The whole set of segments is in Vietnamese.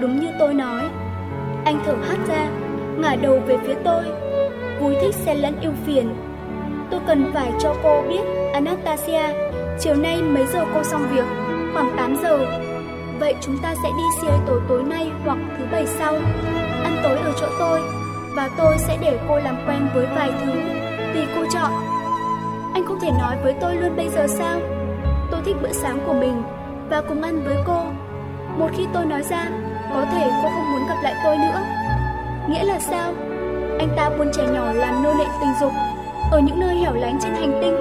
đúng như tôi nói. Anh thở hắt ra, ngả đầu về phía tôi, vui thích xen lẫn yêu phiền. Tôi cần phải cho cô biết, Anastasia, chiều nay mấy giờ cô xong việc? Khoảng 8 giờ. Vậy chúng ta sẽ đi Seattle tối nay hoặc thứ bảy sau. Ăn tối ở chỗ tôi, và tôi sẽ để cô làm quen với vài thứ, tùy cô chọn. Anh không thể nói với tôi luôn bây giờ sao? Tôi thích bữa sáng của mình và cùng ăn với cô. Một khi tôi nói ra, có thể cô không muốn gặp lại tôi nữa. Nghĩa là sao? Anh ta buôn trẻ nhỏ làm nô lệ tình dục ở những nơi hẻo lánh trên hành tinh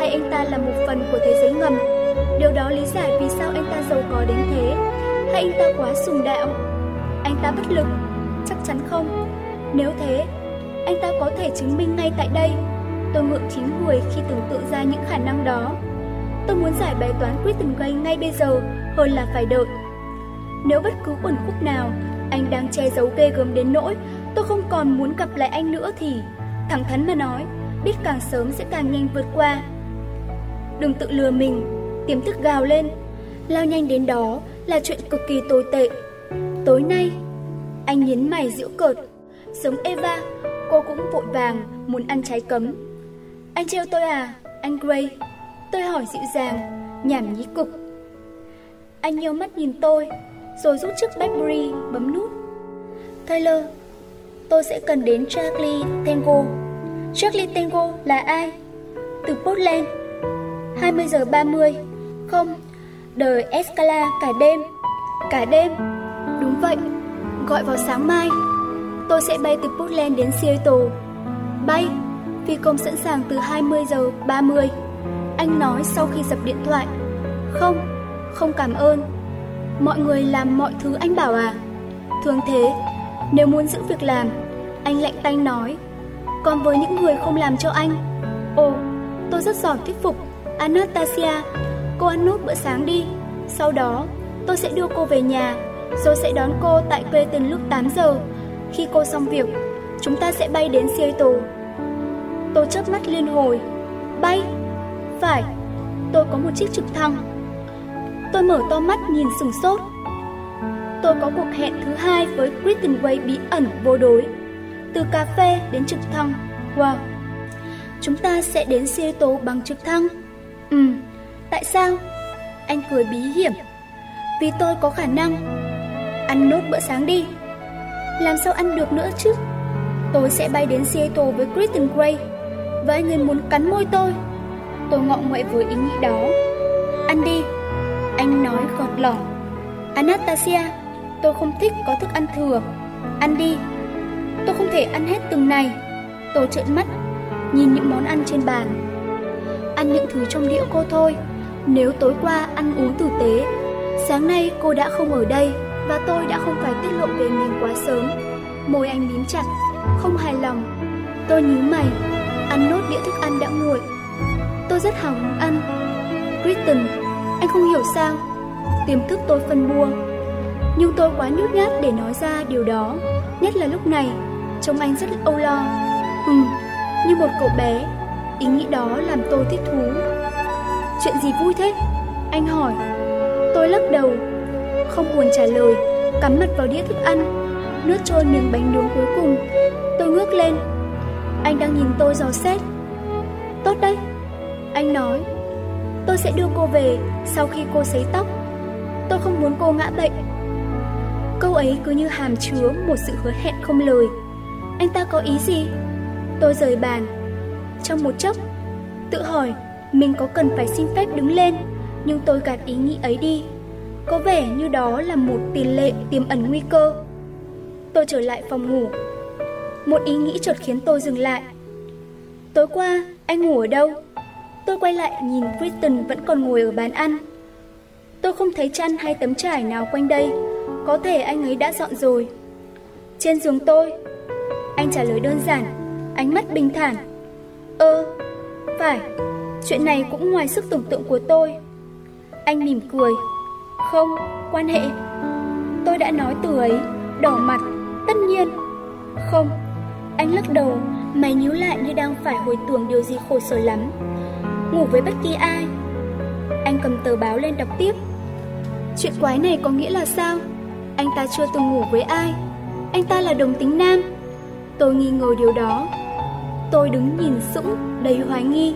hay anh ta là một phần của thế giới ngầm? Điều đó lý giải vì sao anh ta giàu có đến thế hay anh ta quá sùng đạo? Anh ta bất lực? Chắc chắn không. Nếu thế, anh ta có thể chứng minh ngay tại đây. Tôi ngượng chín người khi tưởng tượng ra những khả năng đó. Tôi muốn giải bài toán quyết từng gây ngay bây giờ hơn là phải đợi. Nếu bất cứ uẩn khúc nào anh đang che giấu ghê gớm đến nỗi tôi không còn muốn gặp lại anh nữa thì thẳng thắn mà nói, biết càng sớm sẽ càng nhanh vượt qua. Đừng tự lừa mình, tiềm thức gào lên. Lao nhanh đến đó là chuyện cực kỳ tồi tệ. Tối nay, anh nhấn mày giễu cợt. Giống Eva, cô cũng vội vàng muốn ăn trái cấm. Anh trêu tôi à, anh Gray? Tôi hỏi dịu dàng, nhảm nhí cực. Anh nheo mắt nhìn tôi, rồi rút chiếc Blackberry bấm nút. Taylor, tôi sẽ cần đến Charlie Tango. Charlie Tango là ai? Từ Portland. 20 giờ 30. Không, đời Escala cả đêm. Cả đêm. Đúng vậy. Gọi vào sáng mai. Tôi sẽ bay từ Portland đến Seattle. Bay. Phi công sẵn sàng từ 20 giờ 30. Anh nói sau khi dập điện thoại. Không, không cảm ơn. Mọi người làm mọi thứ anh bảo à? Thường thế, nếu muốn giữ việc làm, anh lạnh tanh nói. Còn với những người không làm cho anh, ồ, tôi rất giỏi thuyết phục. Anastasia, cô ăn nốt bữa sáng đi. Sau đó, tôi sẽ đưa cô về nhà, rồi sẽ đón cô tại Clayton lúc 8 giờ. Khi cô xong việc, chúng ta sẽ bay đến Seattle. Tôi chớp mắt liên hồi. Bay? Phải, tôi có một chiếc trực thăng. Tôi mở to mắt nhìn sừng sốt. Tôi có cuộc hẹn thứ hai với Kristen Way bí ẩn vô đối. Từ cà phê đến trực thăng. Wow. Chúng ta sẽ đến Seattle bằng trực thăng. Ừ, tại sao? Anh cười bí hiểm. Vì tôi có khả năng. Ăn nốt bữa sáng đi. Làm sao ăn được nữa chứ? Tôi sẽ bay đến Seattle với Kristen Gray. Và anh ấy muốn cắn môi tôi. Tôi ngọ nguậy với ý nghĩ đó. Ăn đi. Anh nói gọt lỏng. Anastasia, tôi không thích có thức ăn thừa. Ăn đi. Tôi không thể ăn hết từng này. Tôi trợn mắt, nhìn những món ăn trên bàn. Ăn những thứ trong đĩa cô thôi. Nếu tối qua ăn uống tử tế, sáng nay cô đã không ở đây và tôi đã không phải tiết lộ về mình quá sớm. Môi anh mím chặt, không hài lòng. Tôi nhíu mày, ăn nốt đĩa thức ăn đã nguội. Tôi rất hào hứng ăn. Kristen, anh không hiểu sao. Tiềm thức tôi phân bua. Nhưng tôi quá nhút nhát để nói ra điều đó. Nhất là lúc này, trông anh rất âu lo. Hừm, như một cậu bé. Ý nghĩ đó làm tôi thích thú. Chuyện gì vui thế? Anh hỏi. Tôi lắc đầu, không buồn trả lời, cắm mặt vào đĩa thức ăn, nước trôi miếng bánh nướng cuối cùng. Tôi ngước lên. Anh đang nhìn tôi dò xét. Tốt đấy, anh nói. Tôi sẽ đưa cô về sau khi cô sấy tóc. Tôi không muốn cô ngã bệnh. Câu ấy cứ như hàm chứa một sự hứa hẹn không lời. Anh ta có ý gì? Tôi rời bàn. Trong một chốc, tự hỏi mình có cần phải xin phép đứng lên, nhưng tôi gạt ý nghĩ ấy đi. Có vẻ như đó là một tiền lệ tiềm ẩn nguy cơ. Tôi trở lại phòng ngủ. Một ý nghĩ chợt khiến tôi dừng lại. Tối qua, anh ngủ ở đâu? Tôi quay lại nhìn Kristen vẫn còn ngồi ở bàn ăn. Tôi không thấy chăn hay tấm trải nào quanh đây. Có thể anh ấy đã dọn rồi. Trên giường tôi. Anh trả lời đơn giản, ánh mắt bình thản. Ơ, phải, chuyện này cũng ngoài sức tưởng tượng của tôi. Anh mỉm cười. Không, quan hệ. Tôi đã nói từ ấy, đỏ mặt, tất nhiên. Không, anh lắc đầu, mày nhíu lại như đang phải hồi tưởng điều gì khổ sở lắm. Ngủ với bất kỳ ai. Anh cầm tờ báo lên đọc tiếp. Chuyện quái này có nghĩa là sao? Anh ta chưa từng ngủ với ai. Anh ta là đồng tính nam. Tôi nghi ngờ điều đó. Tôi đứng nhìn sững, đầy hoài nghi.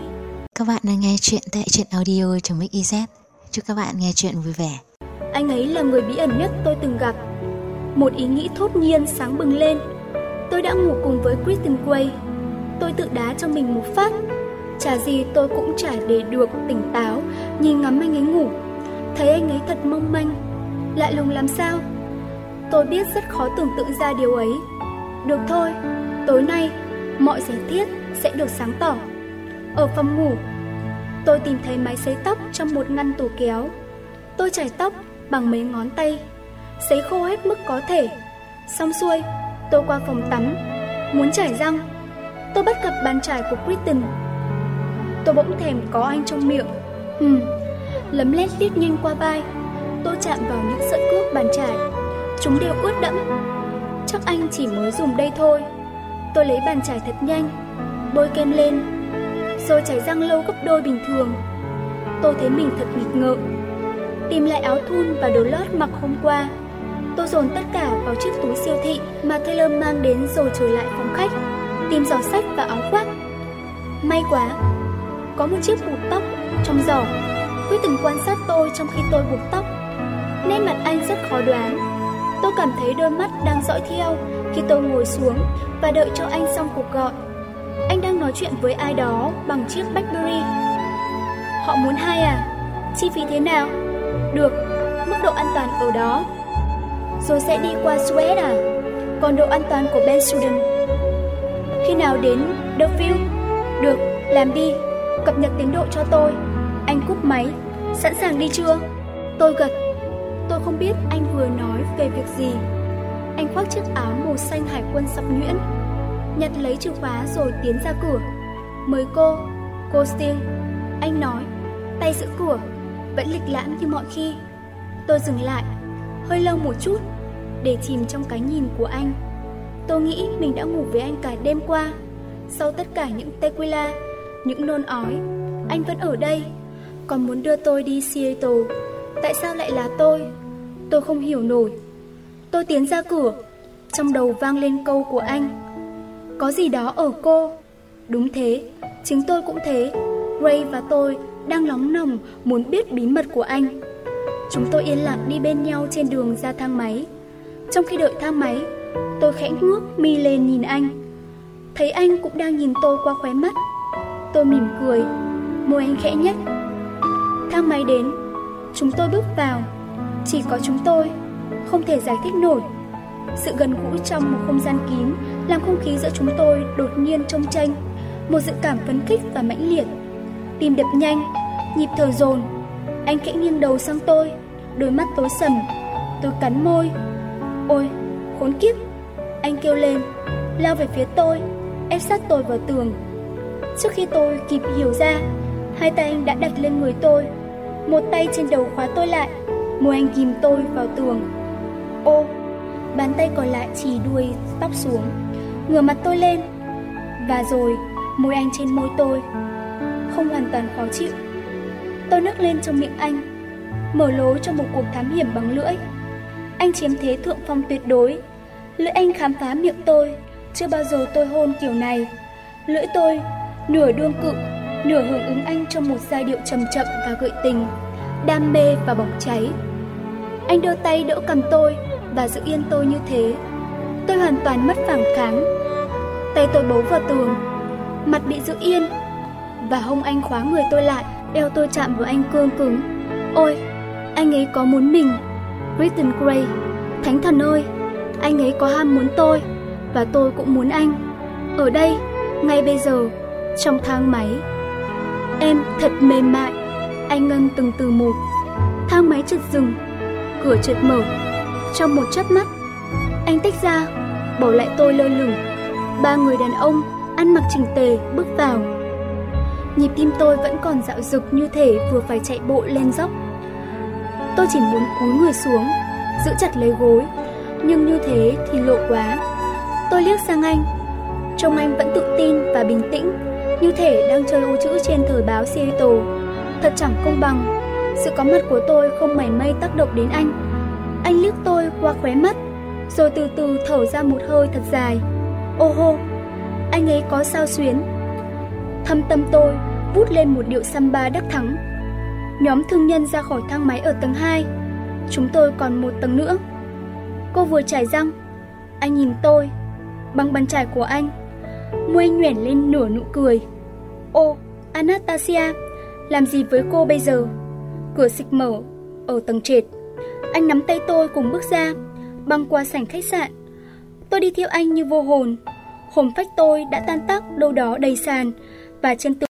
Các bạn đang nghe chuyện tại truyện audio.mix.iz. Chúc các bạn nghe chuyện vui vẻ. Anh ấy là người bí ẩn nhất tôi từng gặp. Một ý nghĩ thốt nhiên sáng bừng lên. Tôi đã ngủ cùng với Kristen Quay. Tôi tự đá cho mình một phát. Chả gì tôi cũng chả để được tỉnh táo, nhìn ngắm anh ấy ngủ. Thấy anh ấy thật mong manh. Lạ lùng làm sao? Tôi biết rất khó tưởng tượng ra điều ấy. Được thôi, tối nay mọi giải thiết sẽ được sáng tỏ. Ở phòng ngủ, tôi tìm thấy máy sấy tóc trong một ngăn tủ kéo. Tôi chải tóc bằng mấy ngón tay, sấy khô hết mức có thể. Xong xuôi, tôi qua phòng tắm, muốn chải răng. Tôi bắt gặp bàn chải của Kristen. Tôi bỗng thèm có anh trong miệng. Hừm, lấm lét liếc nhanh qua vai. Tôi chạm vào những sợi cước bàn chải. Chúng đều ướt đẫm. Chắc anh chỉ mới dùng đây thôi. Tôi lấy bàn chải thật nhanh, bôi kem lên, rồi chải răng lâu gấp đôi bình thường. Tôi thấy mình thật nghịch ngợm. Tìm lại áo thun và đồ lót mặc hôm qua. Tôi dồn tất cả vào chiếc túi siêu thị mà Taylor mang đến rồi trở lại phòng khách, tìm giỏ sách và áo khoác. May quá, có một chiếc buộc tóc trong giỏ. Quyết từng quan sát tôi trong khi tôi buộc tóc. Nét mặt anh rất khó đoán. Tôi cảm thấy đôi mắt đang dõi theo khi tôi ngồi xuống và đợi cho anh xong cuộc gọi. Anh đang nói chuyện với ai đó bằng chiếc Blackberry. Họ muốn hai à? Chi phí thế nào? Được, mức độ an toàn ở đó. Rồi sẽ đi qua Suez à? Còn độ an toàn của Ben Sudan? Khi nào đến Deauville? Được, làm đi. Cập nhật tiến độ cho tôi. Anh cúp máy. Sẵn sàng đi chưa? Tôi gật. Tôi không biết anh vừa nói về việc gì. Anh khoác chiếc áo màu xanh hải quân sọc nhuyễn, nhặt lấy chìa khóa rồi tiến ra cửa. Mời cô, cô Steele. Anh nói, tay giữ cửa, vẫn lịch lãm như mọi khi. Tôi dừng lại, hơi lâu một chút, để chìm trong cái nhìn của anh. Tôi nghĩ mình đã ngủ với anh cả đêm qua. Sau tất cả những tequila, những nôn ói, anh vẫn ở đây, còn muốn đưa tôi đi Seattle. Tại sao lại là tôi? Tôi không hiểu nổi. Tôi tiến ra cửa, trong đầu vang lên câu của anh. Có gì đó ở cô. Đúng thế, chính tôi cũng thế. Ray và tôi đang nóng nồng muốn biết bí mật của anh. Chúng tôi yên lặng đi bên nhau trên đường ra thang máy. Trong khi đợi thang máy, tôi khẽ ngước mi lên nhìn anh. Thấy anh cũng đang nhìn tôi qua khóe mắt. Tôi mỉm cười, môi anh khẽ nhếch. Thang máy đến, chúng tôi bước vào. Chỉ có chúng tôi, không thể giải thích nổi. Sự gần gũi trong một không gian kín làm không khí giữa chúng tôi đột nhiên trong tranh, một dự cảm phấn khích và mãnh liệt. Tim đập nhanh, nhịp thở dồn. Anh khẽ nghiêng đầu sang tôi, đôi mắt tối sầm. Tôi cắn môi. Ôi, khốn kiếp! Anh kêu lên, lao về phía tôi, ép sát tôi vào tường. Trước khi tôi kịp hiểu ra, hai tay anh đã đặt lên người tôi. Một tay trên đầu khóa tôi lại, môi anh ghim tôi vào tường. Ô, bàn tay còn lại chỉ đuôi tóc xuống, ngửa mặt tôi lên. Và rồi, môi anh trên môi tôi, không hoàn toàn khó chịu. Tôi nức lên trong miệng anh, mở lối cho một cuộc thám hiểm bằng lưỡi. Anh chiếm thế thượng phong tuyệt đối. Lưỡi anh khám phá miệng tôi, chưa bao giờ tôi hôn kiểu này. Lưỡi tôi, nửa đương cự, nửa hưởng ứng anh trong một giai điệu trầm chậm và gợi tình, đam mê và bỏng cháy. Anh đưa tay đỡ cầm tôi và giữ yên tôi như thế. Tôi hoàn toàn mất phản kháng. Tay tôi bấu vào tường, mặt bị giữ yên và hông anh khóa người tôi lại, eo tôi chạm vào anh cương cứng. Ôi, anh ấy có muốn mình. Britton Gray, thánh thần ơi, anh ấy có ham muốn tôi và tôi cũng muốn anh. Ở đây, ngay bây giờ, trong thang máy. Em thật mềm mại, anh ngân từng từ một. Thang máy chợt dừng, cửa chợt mở. Trong một chớp mắt, anh tách ra, bỏ lại tôi lơ lửng. Ba người đàn ông ăn mặc chỉnh tề bước vào. Nhịp tim tôi vẫn còn dạo dực như thể vừa phải chạy bộ lên dốc. Tôi chỉ muốn cúi người xuống, giữ chặt lấy gối, nhưng như thế thì lộ quá. Tôi liếc sang anh, trông anh vẫn tự tin và bình tĩnh, như thể đang chơi ô chữ trên thời báo Seattle. Thật chẳng công bằng, sự có mặt của tôi không mảy may tác động đến anh. Anh liếc tôi qua khóe mắt, rồi từ từ thở ra một hơi thật dài. Ô hô, anh ấy có sao xuyến. Thâm tâm tôi vút lên một điệu samba đắc thắng. Nhóm thương nhân ra khỏi thang máy ở tầng 2. Chúng tôi còn một tầng nữa. Cô vừa chải răng. Anh nhìn tôi. Bằng bàn chải của anh. Môi nhoẻn lên nửa nụ cười. Ô, Anastasia, làm gì với cô bây giờ? Cửa xịch mở, ở tầng trệt. Anh nắm tay tôi cùng bước ra, băng qua sảnh khách sạn. Tôi đi theo anh như vô hồn. Hồn phách tôi đã tan tác đâu đó đầy sàn và trên tường